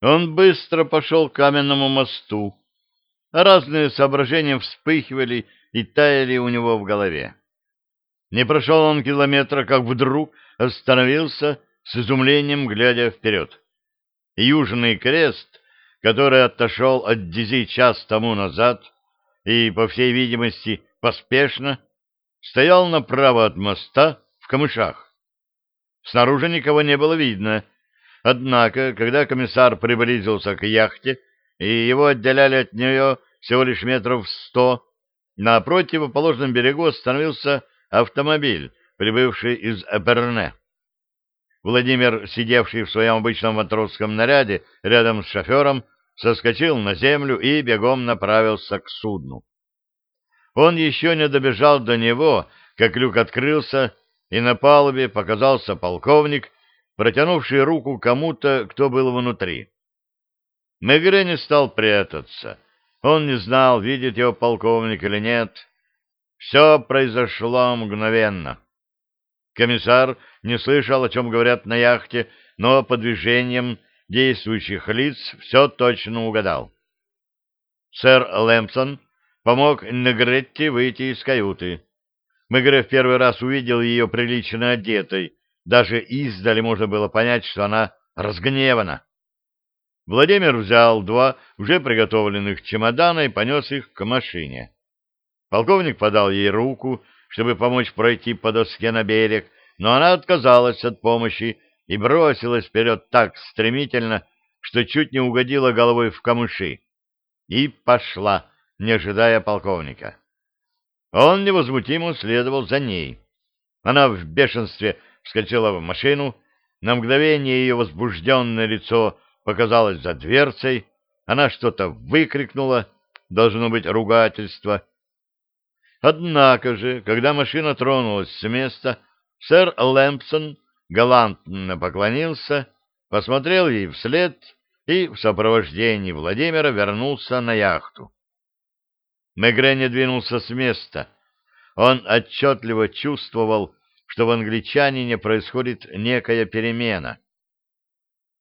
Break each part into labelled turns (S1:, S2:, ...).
S1: Он быстро пошел к каменному мосту. Разные соображения вспыхивали и таяли у него в голове. Не прошел он километра, как вдруг остановился с изумлением, глядя вперед. Южный крест, который отошел от Дизи час тому назад и, по всей видимости, поспешно, стоял направо от моста в камышах. Снаружи никого не было видно, однако, когда комиссар приблизился к яхте, и его отделяли от нее всего лишь метров сто, на противоположном берегу остановился автомобиль, прибывший из Эперне. Владимир, сидевший в своем обычном матросском наряде рядом с шофером, соскочил на землю и бегом направился к судну. Он еще не добежал до него, как люк открылся, и на палубе показался полковник, протянувший руку кому-то, кто был внутри. Мегре не стал прятаться. Он не знал, видит его полковник или нет. Все произошло мгновенно. Комиссар не слышал, о чем говорят на яхте, но по движениям действующих лиц все точно угадал. Сэр Лэмпсон помог Негретти выйти из каюты. Мегре в первый раз увидел ее прилично одетой. Даже издали можно было понять, что она разгневана. Владимир взял два уже приготовленных чемодана и понес их к машине. Полковник подал ей руку, чтобы помочь пройти по доске на берег, но она отказалась от помощи и бросилась вперед так стремительно, что чуть не угодила головой в камыши. И пошла, не ожидая полковника. Он невозмутимо следовал за ней. Она в бешенстве вскочила в машину, на мгновение ее возбужденное лицо показалось за дверцей, она что-то выкрикнула, должно быть ругательство. Однако же, когда машина тронулась с места, сэр Лэмпсон галантно поклонился, посмотрел ей вслед и в сопровождении Владимира вернулся на яхту. Мегре не двинулся с места. Он отчетливо чувствовал, что в англичанине происходит некая перемена.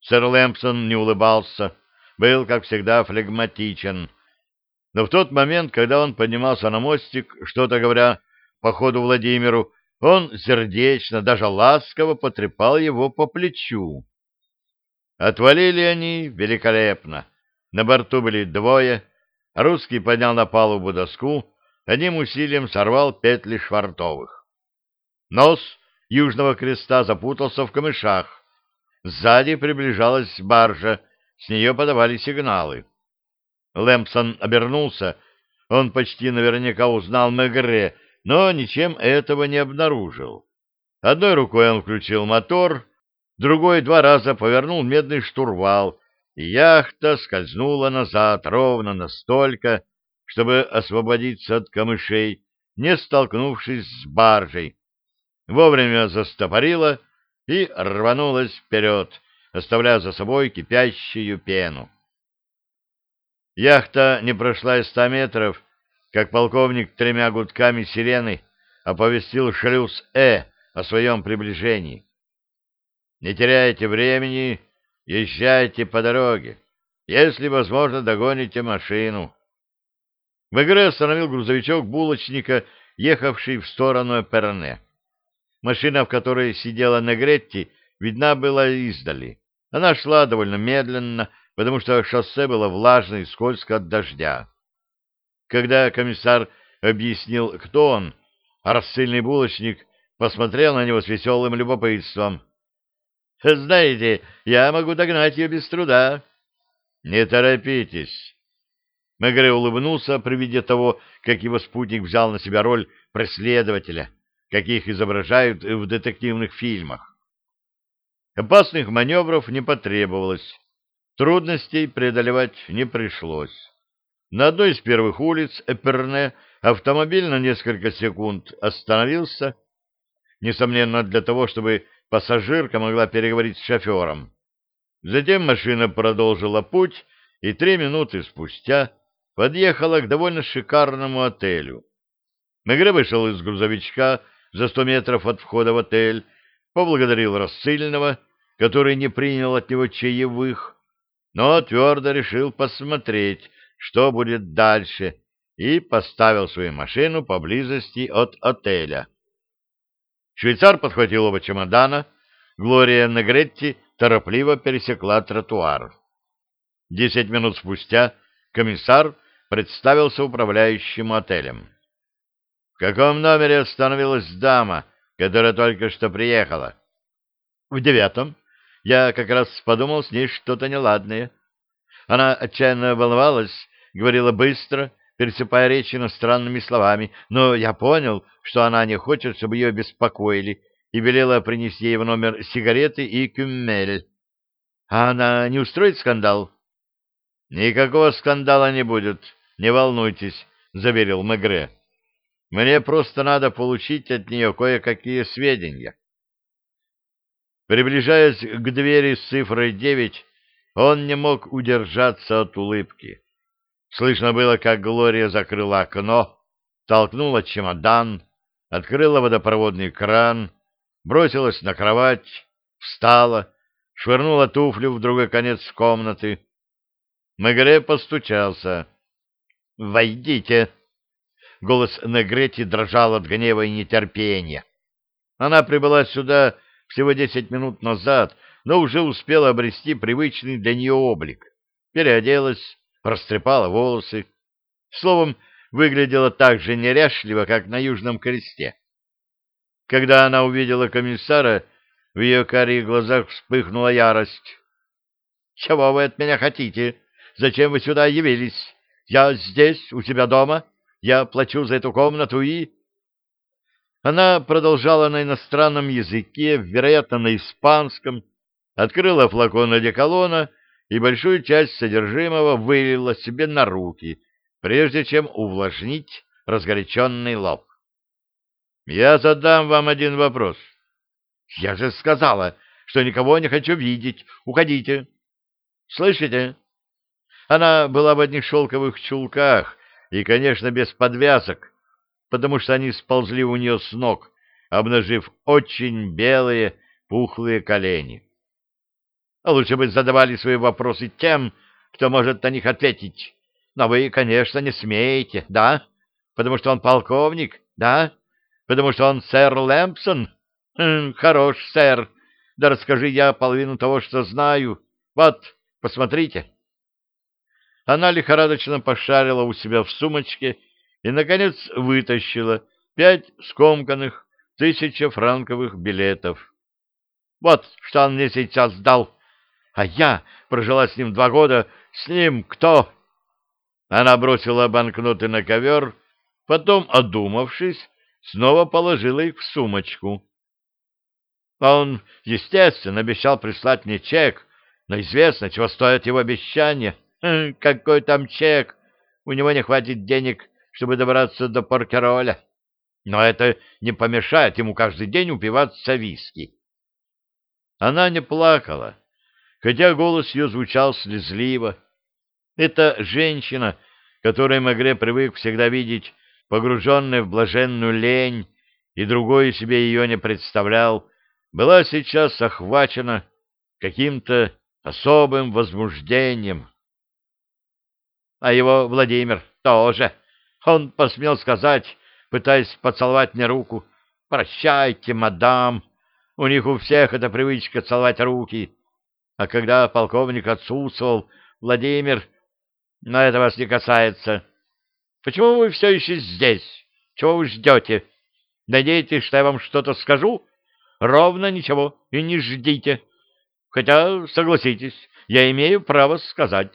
S1: Сэр Лэмпсон не улыбался, был, как всегда, флегматичен. Но в тот момент, когда он поднимался на мостик, что-то говоря по ходу Владимиру, он сердечно, даже ласково потрепал его по плечу. Отвалили они великолепно. На борту были двое. Русский поднял на палубу доску, одним усилием сорвал петли швартовых. Нос Южного Креста запутался в камышах. Сзади приближалась баржа, с нее подавали сигналы. Лэмпсон обернулся, он почти наверняка узнал Мегре, но ничем этого не обнаружил. Одной рукой он включил мотор, другой два раза повернул медный штурвал, и яхта скользнула назад ровно настолько, чтобы освободиться от камышей, не столкнувшись с баржей. Вовремя застопорила и рванулась вперед, оставляя за собой кипящую пену. Яхта не прошла и ста метров, как полковник тремя гудками сирены оповестил шлюз «Э» о своем приближении. «Не теряйте времени, езжайте по дороге. Если возможно, догоните машину». В игре остановил грузовичок булочника, ехавший в сторону Перне. Машина, в которой сидела Негретти, видна была издали. Она шла довольно медленно, потому что шоссе было влажно и скользко от дождя. Когда комиссар объяснил, кто он, рассыльный булочник посмотрел на него с веселым любопытством. — Знаете, я могу догнать ее без труда. — Не торопитесь. Мегре улыбнулся при виде того, как его спутник взял на себя роль преследователя — каких изображают в детективных фильмах. Опасных маневров не потребовалось, трудностей преодолевать не пришлось. На одной из первых улиц Эперне автомобиль на несколько секунд остановился, несомненно для того, чтобы пассажирка могла переговорить с шофером. Затем машина продолжила путь и три минуты спустя подъехала к довольно шикарному отелю. Мегре вышел из грузовичка за сто метров от входа в отель, поблагодарил рассыльного, который не принял от него чаевых, но твердо решил посмотреть, что будет дальше, и поставил свою машину поблизости от отеля. Швейцар подхватил оба чемодана, Глория Негретти торопливо пересекла тротуар. Десять минут спустя комиссар представился управляющим отелем. — каком номере остановилась дама, которая только что приехала? — В девятом. Я как раз подумал с ней что-то неладное. Она отчаянно волновалась, говорила быстро, пересыпая речь иностранными словами, но я понял, что она не хочет, чтобы ее беспокоили, и велела принести ей в номер сигареты и кюммель. А она не устроит скандал? — Никакого скандала не будет, не волнуйтесь, — заверил Мегре. — Мне просто надо получить от нее кое-какие сведения. Приближаясь к двери с цифрой девять, он не мог удержаться от улыбки. Слышно было, как Глория закрыла окно, толкнула чемодан, открыла водопроводный кран, бросилась на кровать, встала, швырнула туфлю в другой конец комнаты. Мегре постучался. «Войдите!» Голос Негрети дрожал от гнева и нетерпения. Она прибыла сюда всего десять минут назад, но уже успела обрести привычный для нее облик. Переоделась, растрепала волосы. Словом, выглядела так же неряшливо, как на Южном кресте. Когда она увидела комиссара, в ее карих глазах вспыхнула ярость. — Чего вы от меня хотите? Зачем вы сюда явились? Я здесь, у себя дома. Я плачу за эту комнату и... Она продолжала на иностранном языке, вероятно, на испанском, открыла флакон одеколона и большую часть содержимого вылила себе на руки, прежде чем увлажнить разгоряченный лоб. «Я задам вам один вопрос». «Я же сказала, что никого не хочу видеть. Уходите». «Слышите?» Она была в одних шелковых чулках и, конечно, без подвязок, потому что они сползли у нее с ног, обнажив очень белые пухлые колени. А лучше бы задавали свои вопросы тем, кто может на них ответить. Но вы, конечно, не смеете, да? Потому что он полковник, да? Потому что он сэр Лэмпсон? Хм, хорош, сэр. Да расскажи я половину того, что знаю. Вот, посмотрите. Она лихорадочно пошарила у себя в сумочке и, наконец, вытащила пять скомканных тысячефранковых билетов. Вот что он мне сейчас дал. А я прожила с ним два года. С ним кто? Она бросила банкноты на ковер, потом, одумавшись, снова положила их в сумочку. Он, естественно, обещал прислать мне чек, но известно, чего стоят его обещания. Какой там чек? У него не хватит денег, чтобы добраться до Поркероля. Но это не помешает ему каждый день упиваться виски. Она не плакала хотя голос ее звучал слезливо. Эта женщина, которой Магре привык всегда видеть, погруженная в блаженную лень, и другой себе ее не представлял, была сейчас охвачена каким-то особым возбуждением. А его Владимир тоже. Он посмел сказать, пытаясь поцеловать мне руку, «Прощайте, мадам, у них у всех эта привычка целовать руки». А когда полковник отсутствовал, Владимир... Но это вас не касается. Почему вы все еще здесь? Чего вы ждете? Надеетесь, что я вам что-то скажу? Ровно ничего и не ждите. Хотя, согласитесь, я имею право сказать.